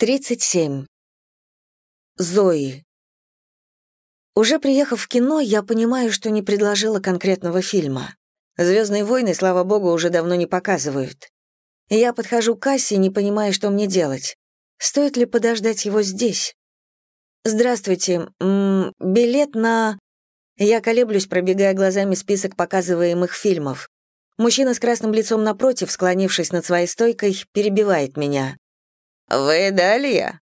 37. Зои. Уже приехав в кино, я понимаю, что не предложила конкретного фильма. «Звездные войны», слава богу, уже давно не показывают. Я подхожу к кассе, не понимая, что мне делать. Стоит ли подождать его здесь? «Здравствуйте. М -м, билет на...» Я колеблюсь, пробегая глазами список показываемых фильмов. Мужчина с красным лицом напротив, склонившись над своей стойкой, перебивает меня. «Вы Далия?»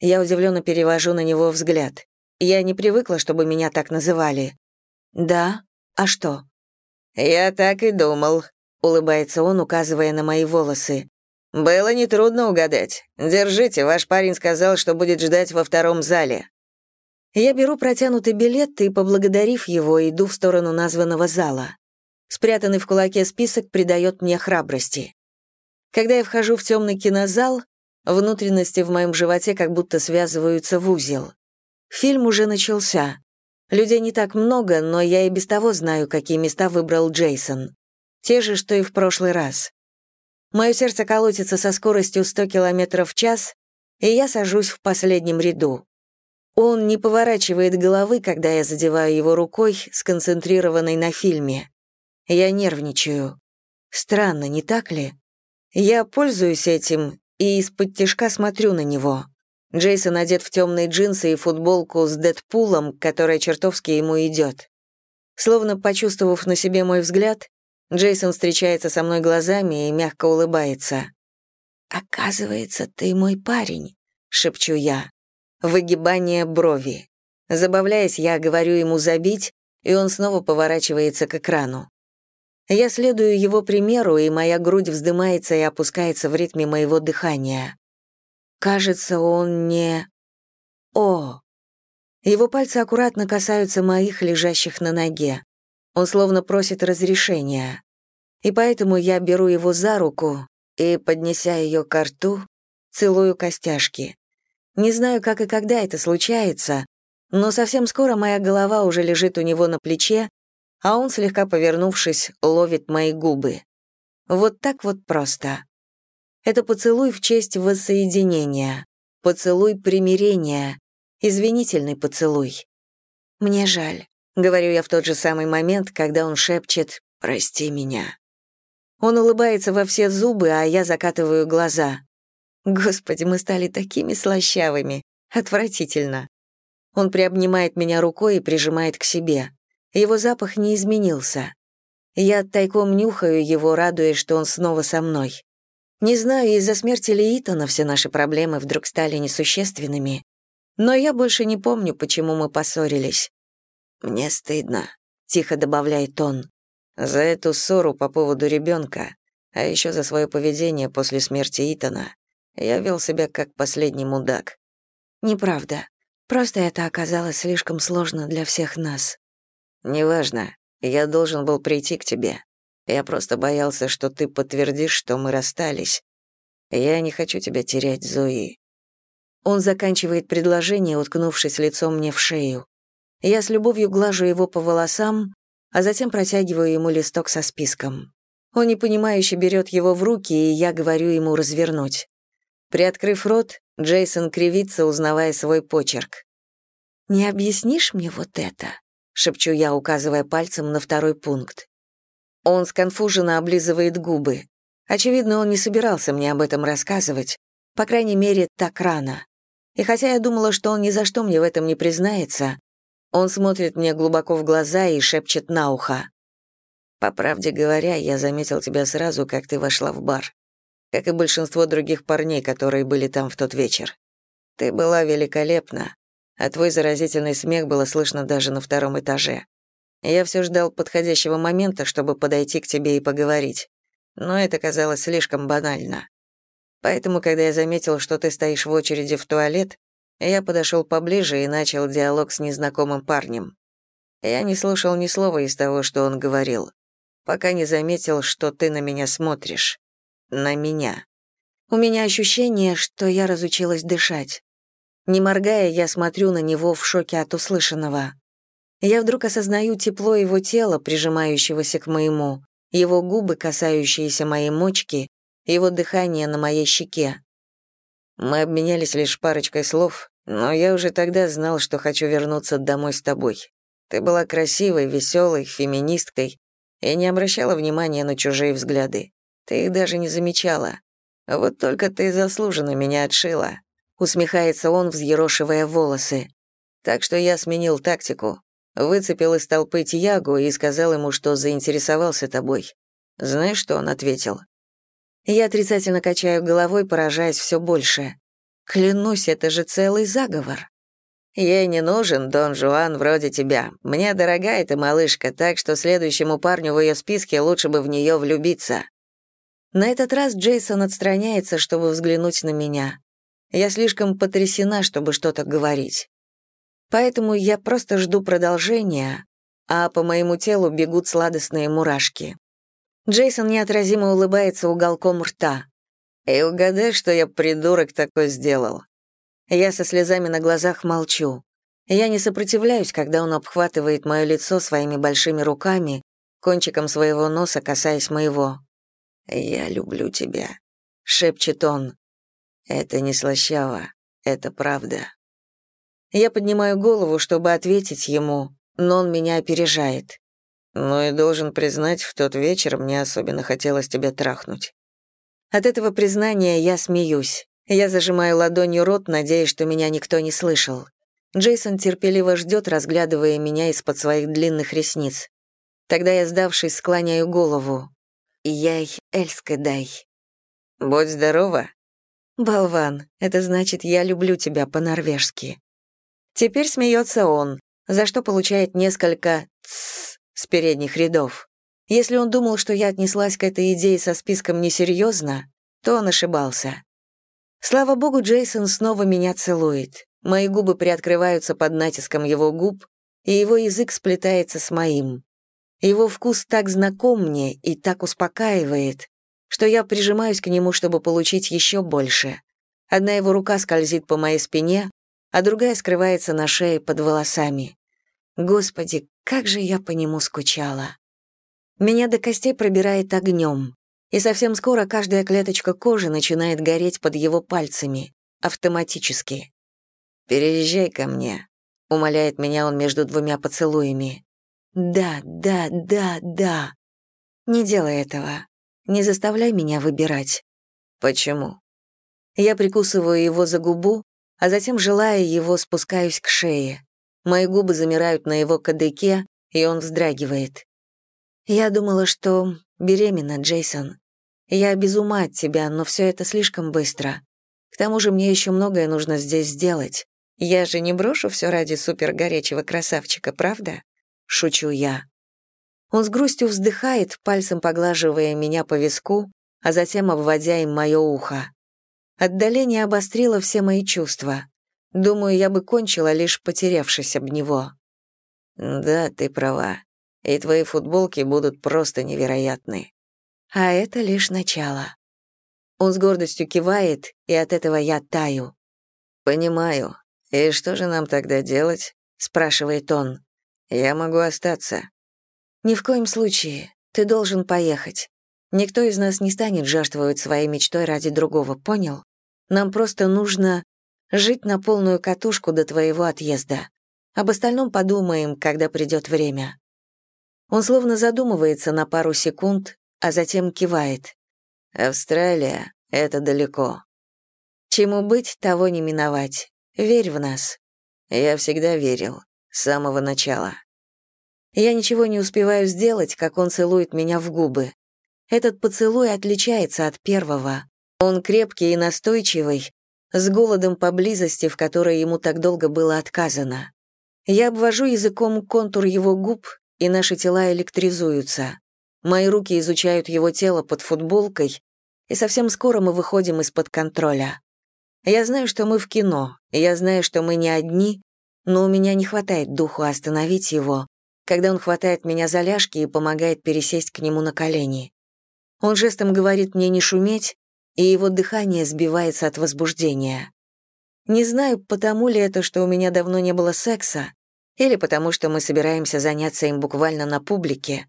Я удивленно перевожу на него взгляд. Я не привыкла, чтобы меня так называли. «Да? А что?» «Я так и думал», — улыбается он, указывая на мои волосы. «Было нетрудно угадать. Держите, ваш парень сказал, что будет ждать во втором зале». Я беру протянутый билет и, поблагодарив его, иду в сторону названного зала. Спрятанный в кулаке список придает мне храбрости. Когда я вхожу в темный кинозал, Внутренности в моем животе как будто связываются в узел. Фильм уже начался. Людей не так много, но я и без того знаю, какие места выбрал Джейсон. Те же, что и в прошлый раз. Мое сердце колотится со скоростью 100 км в час, и я сажусь в последнем ряду. Он не поворачивает головы, когда я задеваю его рукой, сконцентрированной на фильме. Я нервничаю. Странно, не так ли? Я пользуюсь этим и из-под тишка смотрю на него. Джейсон одет в темные джинсы и футболку с Дэдпулом, которая чертовски ему идет. Словно почувствовав на себе мой взгляд, Джейсон встречается со мной глазами и мягко улыбается. «Оказывается, ты мой парень», — шепчу я. Выгибание брови. Забавляясь, я говорю ему забить, и он снова поворачивается к экрану. Я следую его примеру, и моя грудь вздымается и опускается в ритме моего дыхания. Кажется, он не... О! Его пальцы аккуратно касаются моих, лежащих на ноге. Он словно просит разрешения. И поэтому я беру его за руку и, поднеся ее к рту, целую костяшки. Не знаю, как и когда это случается, но совсем скоро моя голова уже лежит у него на плече, а он, слегка повернувшись, ловит мои губы. Вот так вот просто. Это поцелуй в честь воссоединения, поцелуй примирения, извинительный поцелуй. «Мне жаль», — говорю я в тот же самый момент, когда он шепчет «Прости меня». Он улыбается во все зубы, а я закатываю глаза. Господи, мы стали такими слащавыми. Отвратительно. Он приобнимает меня рукой и прижимает к себе. Его запах не изменился. Я тайком нюхаю его, радуясь, что он снова со мной. Не знаю, из-за смерти ли Итана все наши проблемы вдруг стали несущественными, но я больше не помню, почему мы поссорились. «Мне стыдно», — тихо добавляет он, «за эту ссору по поводу ребенка, а еще за свое поведение после смерти Итана. Я вел себя как последний мудак». «Неправда. Просто это оказалось слишком сложно для всех нас». «Неважно. Я должен был прийти к тебе. Я просто боялся, что ты подтвердишь, что мы расстались. Я не хочу тебя терять, Зои». Он заканчивает предложение, уткнувшись лицом мне в шею. Я с любовью глажу его по волосам, а затем протягиваю ему листок со списком. Он непонимающе берет его в руки, и я говорю ему развернуть. Приоткрыв рот, Джейсон кривится, узнавая свой почерк. «Не объяснишь мне вот это?» Шепчу я, указывая пальцем на второй пункт. Он сконфуженно облизывает губы. Очевидно, он не собирался мне об этом рассказывать, по крайней мере, так рано. И хотя я думала, что он ни за что мне в этом не признается, он смотрит мне глубоко в глаза и шепчет на ухо. «По правде говоря, я заметил тебя сразу, как ты вошла в бар, как и большинство других парней, которые были там в тот вечер. Ты была великолепна, а твой заразительный смех было слышно даже на втором этаже. Я все ждал подходящего момента, чтобы подойти к тебе и поговорить, но это казалось слишком банально. Поэтому, когда я заметил, что ты стоишь в очереди в туалет, я подошел поближе и начал диалог с незнакомым парнем. Я не слушал ни слова из того, что он говорил, пока не заметил, что ты на меня смотришь. На меня. У меня ощущение, что я разучилась дышать. Не моргая, я смотрю на него в шоке от услышанного. Я вдруг осознаю тепло его тела, прижимающегося к моему, его губы, касающиеся моей мочки, его дыхание на моей щеке. Мы обменялись лишь парочкой слов, но я уже тогда знал, что хочу вернуться домой с тобой. Ты была красивой, веселой, феминисткой и не обращала внимания на чужие взгляды. Ты их даже не замечала. Вот только ты заслуженно меня отшила. Усмехается он, взъерошивая волосы. Так что я сменил тактику. Выцепил из толпы Тиягу и сказал ему, что заинтересовался тобой. Знаешь, что он ответил? Я отрицательно качаю головой, поражаясь все больше. Клянусь, это же целый заговор. Ей не нужен Дон Жуан вроде тебя. Мне дорога эта малышка, так что следующему парню в ее списке лучше бы в нее влюбиться. На этот раз Джейсон отстраняется, чтобы взглянуть на меня. Я слишком потрясена, чтобы что-то говорить. Поэтому я просто жду продолжения, а по моему телу бегут сладостные мурашки. Джейсон неотразимо улыбается уголком рта. «И угадай, что я придурок такой сделал». Я со слезами на глазах молчу. Я не сопротивляюсь, когда он обхватывает мое лицо своими большими руками, кончиком своего носа касаясь моего. «Я люблю тебя», — шепчет он. «Это не слащаво, это правда». Я поднимаю голову, чтобы ответить ему, но он меня опережает. Ну и должен признать, в тот вечер мне особенно хотелось тебя трахнуть. От этого признания я смеюсь. Я зажимаю ладонью рот, надеясь, что меня никто не слышал. Джейсон терпеливо ждет, разглядывая меня из-под своих длинных ресниц. Тогда я, сдавшись, склоняю голову. «Яй, Эльска, дай». «Будь здорова». «Болван, это значит, я люблю тебя по-норвежски». Теперь смеется он, за что получает несколько «тссс» с передних рядов. Если он думал, что я отнеслась к этой идее со списком несерьезно, то он ошибался. Слава богу, Джейсон снова меня целует. Мои губы приоткрываются под натиском его губ, и его язык сплетается с моим. Его вкус так знаком мне и так успокаивает, что я прижимаюсь к нему, чтобы получить еще больше. Одна его рука скользит по моей спине, а другая скрывается на шее под волосами. Господи, как же я по нему скучала. Меня до костей пробирает огнем, и совсем скоро каждая клеточка кожи начинает гореть под его пальцами, автоматически. «Переезжай ко мне», — умоляет меня он между двумя поцелуями. «Да, да, да, да. Не делай этого. Не заставляй меня выбирать». «Почему?» Я прикусываю его за губу, а затем, желая его, спускаюсь к шее. Мои губы замирают на его кадыке, и он вздрагивает. «Я думала, что беременна, Джейсон. Я без ума от тебя, но все это слишком быстро. К тому же мне еще многое нужно здесь сделать. Я же не брошу все ради супергорячего красавчика, правда?» Шучу я. Он с грустью вздыхает, пальцем поглаживая меня по виску, а затем обводя им мое ухо. Отдаление обострило все мои чувства. Думаю, я бы кончила, лишь потерявшись об него. Да, ты права. И твои футболки будут просто невероятны. А это лишь начало. Он с гордостью кивает, и от этого я таю. Понимаю. И что же нам тогда делать? спрашивает он. Я могу остаться. Ни в коем случае. Ты должен поехать. Никто из нас не станет жертвовать своей мечтой ради другого, понял? Нам просто нужно Жить на полную катушку до твоего отъезда. Об остальном подумаем, когда придет время». Он словно задумывается на пару секунд, а затем кивает. «Австралия — это далеко. Чему быть, того не миновать. Верь в нас». Я всегда верил, с самого начала. Я ничего не успеваю сделать, как он целует меня в губы. Этот поцелуй отличается от первого. Он крепкий и настойчивый, с голодом поблизости, в которой ему так долго было отказано. Я обвожу языком контур его губ, и наши тела электризуются. Мои руки изучают его тело под футболкой, и совсем скоро мы выходим из-под контроля. Я знаю, что мы в кино, я знаю, что мы не одни, но у меня не хватает духу остановить его, когда он хватает меня за ляжки и помогает пересесть к нему на колени. Он жестом говорит мне не шуметь, и его дыхание сбивается от возбуждения. Не знаю, потому ли это, что у меня давно не было секса, или потому что мы собираемся заняться им буквально на публике,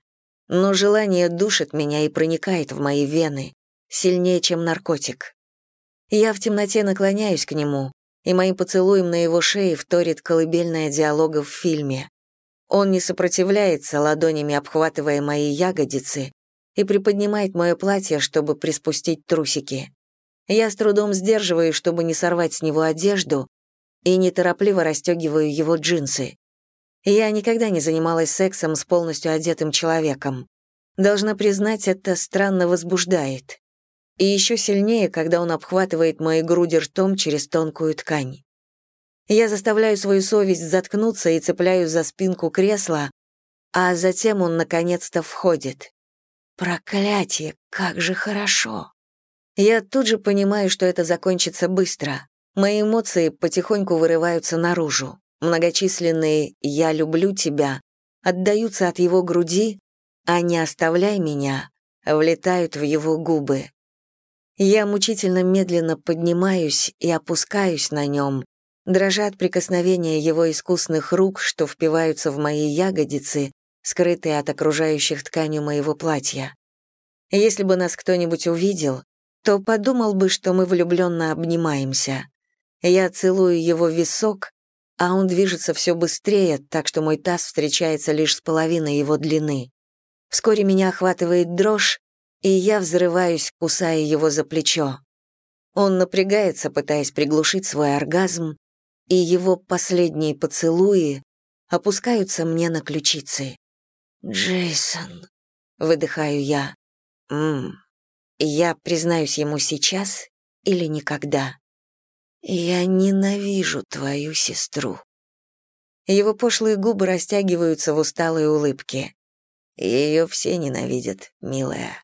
но желание душит меня и проникает в мои вены, сильнее, чем наркотик. Я в темноте наклоняюсь к нему, и моим поцелуем на его шее вторит колыбельная диалога в фильме. Он не сопротивляется, ладонями обхватывая мои ягодицы, и приподнимает мое платье, чтобы приспустить трусики. Я с трудом сдерживаю, чтобы не сорвать с него одежду, и неторопливо расстегиваю его джинсы. Я никогда не занималась сексом с полностью одетым человеком. Должна признать, это странно возбуждает. И еще сильнее, когда он обхватывает мои груди ртом через тонкую ткань. Я заставляю свою совесть заткнуться и цепляю за спинку кресла, а затем он наконец-то входит. Проклятие, как же хорошо. Я тут же понимаю, что это закончится быстро. Мои эмоции потихоньку вырываются наружу. Многочисленные «я люблю тебя» отдаются от его груди, а «не оставляй меня» влетают в его губы. Я мучительно медленно поднимаюсь и опускаюсь на нем, дрожа от прикосновения его искусных рук, что впиваются в мои ягодицы, скрытые от окружающих тканью моего платья. Если бы нас кто-нибудь увидел, то подумал бы, что мы влюбленно обнимаемся. Я целую его висок, а он движется все быстрее, так что мой таз встречается лишь с половиной его длины. Вскоре меня охватывает дрожь, и я взрываюсь, кусая его за плечо. Он напрягается, пытаясь приглушить свой оргазм, и его последние поцелуи опускаются мне на ключицы. «Джейсон», — выдыхаю я. «Ммм, я признаюсь ему сейчас или никогда?» «Я ненавижу твою сестру». Его пошлые губы растягиваются в усталой улыбке. Ее все ненавидят, милая.